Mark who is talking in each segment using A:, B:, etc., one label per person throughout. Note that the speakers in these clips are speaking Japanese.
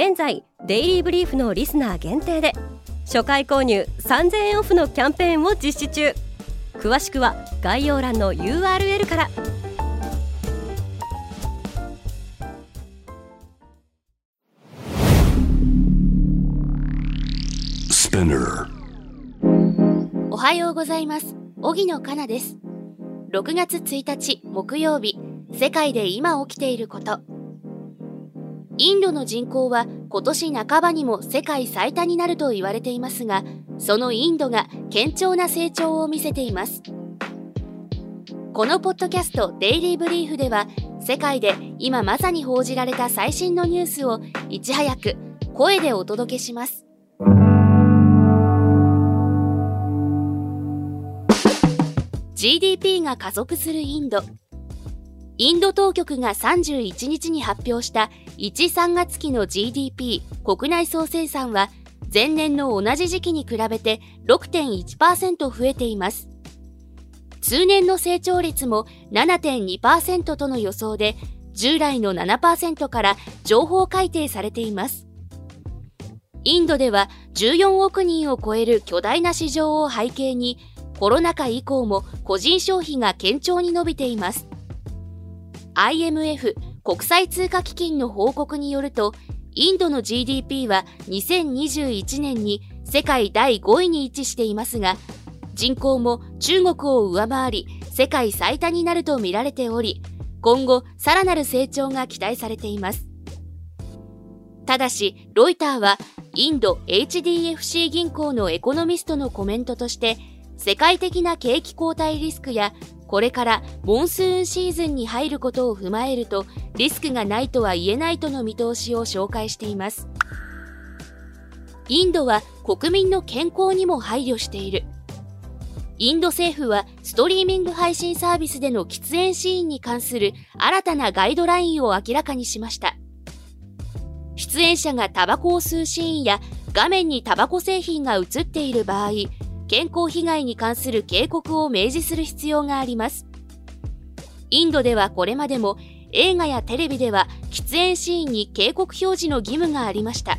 A: 現在デイリーブリーフのリスナー限定で初回購入3000円オフのキャンペーンを実施中。詳しくは概要欄の URL から。
B: おはようございます。荻野かなです。6月1日木曜日世界で今起きていることインドの人口は今年半ばにも世界最多になると言われていますがそのインドが堅調な成長を見せています。このポッドキャスト「デイリー・ブリーフ」では世界で今まさに報じられた最新のニュースをいち早く声でお届けします。GDP が加速するインド。インド当局が31日に発表した1-3月期の GDP 国内総生産は前年の同じ時期に比べて6.1%増えています。通年の成長率も7.2%との予想で従来の7%から情報改定されています。インドでは14億人を超える巨大な市場を背景にコロナ禍以降も個人消費が堅調に伸びています。IMF 国際通貨基金の報告によるとインドの GDP は2021年に世界第5位に位置していますが人口も中国を上回り世界最多になるとみられており今後さらなる成長が期待されています。ただしロイターはインド HDFC 銀行のエコノミストのコメントとして世界的な景気後退リスクやこれからモンスーンシーズンに入ることを踏まえるとリスクがないとは言えないとの見通しを紹介しています。インドは国民の健康にも配慮している。インド政府はストリーミング配信サービスでの喫煙シーンに関する新たなガイドラインを明らかにしました。出演者がタバコを吸うシーンや画面にタバコ製品が映っている場合健康被害に関する警告を明示する必要があります。インドではこれまでも映画やテレビでは喫煙シーンに警告表示の義務がありました。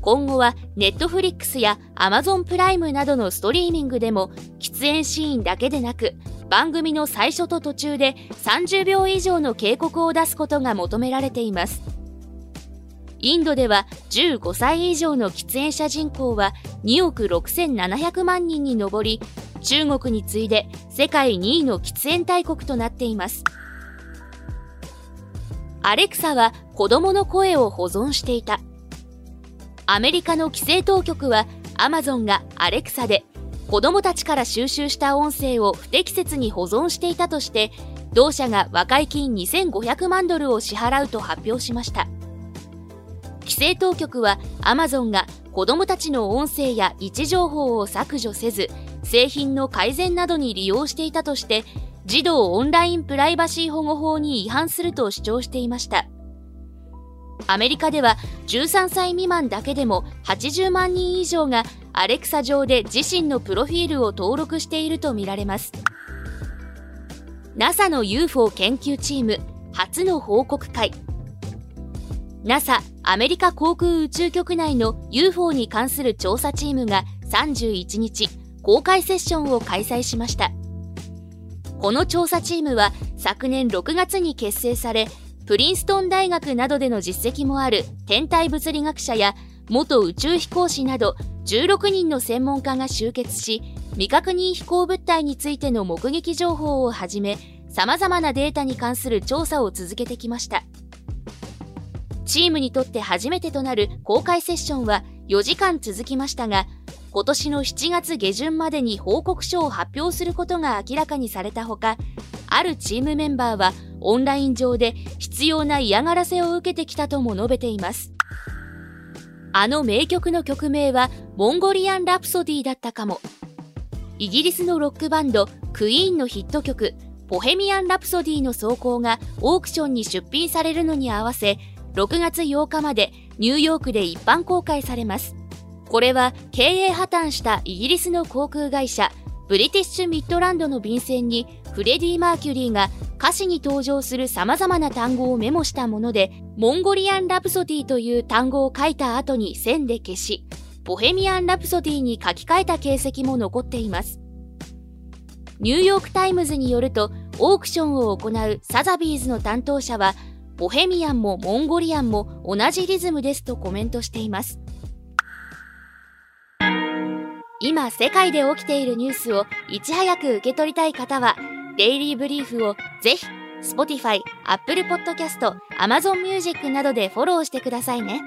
B: 今後はネットフリックスやアマゾンプライムなどのストリーミングでも喫煙シーンだけでなく番組の最初と途中で30秒以上の警告を出すことが求められています。インドでは15歳以上の喫煙者人口は2億6700万人に上り中国に次いで世界2位の喫煙大国となっています。アレクサは子供の声を保存していた。アメリカの規制当局はアマゾンがアレクサで子供たちから収集した音声を不適切に保存していたとして同社が和解金2500万ドルを支払うと発表しました。規制当局はアマゾンが子どもたちの音声や位置情報を削除せず製品の改善などに利用していたとして児童オンラインプライバシー保護法に違反すると主張していました。アメリカでは13歳未満だけでも80万人以上がアレクサ上で自身のプロフィールを登録しているとみられます。NASA の UFO 研究チーム初の報告会。NASA アメリカ航空宇宙局内の UFO に関する調査チームが31日公開セッションを開催しました。この調査チームは昨年6月に結成されプリンストン大学などでの実績もある天体物理学者や元宇宙飛行士など16人の専門家が集結し未確認飛行物体についての目撃情報をはじめさまざまなデータに関する調査を続けてきました。チームにとって初めてとなる公開セッションは4時間続きましたが今年の7月下旬までに報告書を発表することが明らかにされたほかあるチームメンバーはオンライン上で必要な嫌がらせを受けてきたとも述べています。あの名曲の曲名はモンゴリアン・ラプソディだったかも。イギリスのロックバンドクイーンのヒット曲ボヘミアン・ラプソディの走行がオークションに出品されるのに合わせ6月8日までニューヨークで一般公開されますこれは経営破綻したイギリスの航空会社ブリティッシュ・ミッドランドの便箋にフレディ・マーキュリーが歌詞に登場する様々な単語をメモしたもので、モンゴリアン・ラプソディという単語を書いた後に線で消し、ボヘミアン・ラプソディに書き換えた形跡も残っています。ニューヨーク・タイムズによると、オークションを行うサザビーズの担当者は、ボヘミアンもモンゴリアンも同じリズムですとコメントしています。今世界で起きているニュースをいち早く受け取りたい方は、デイリーブリーフをぜひ Spotify、Apple Podcast、Amazon Music などでフォローしてくださいね。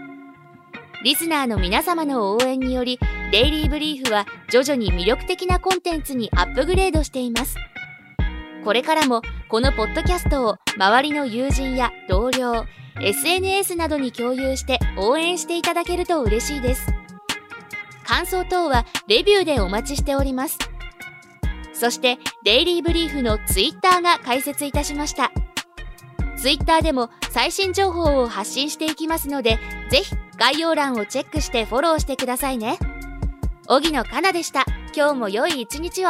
B: リスナーの皆様の応援により、デイリーブリーフは徐々に魅力的なコンテンツにアップグレードしています。これからもこのポッドキャストを周りの友人や同僚、SNS などに共有して応援していただけると嬉しいです。感想等はレビューでお待ちしております。そして、デイリーブリーフのツイッターが開設いたしました。ツイッターでも最新情報を発信していきますので、ぜひ概要欄をチェックしてフォローしてくださいね。荻野かなでした。今日も良い一日を。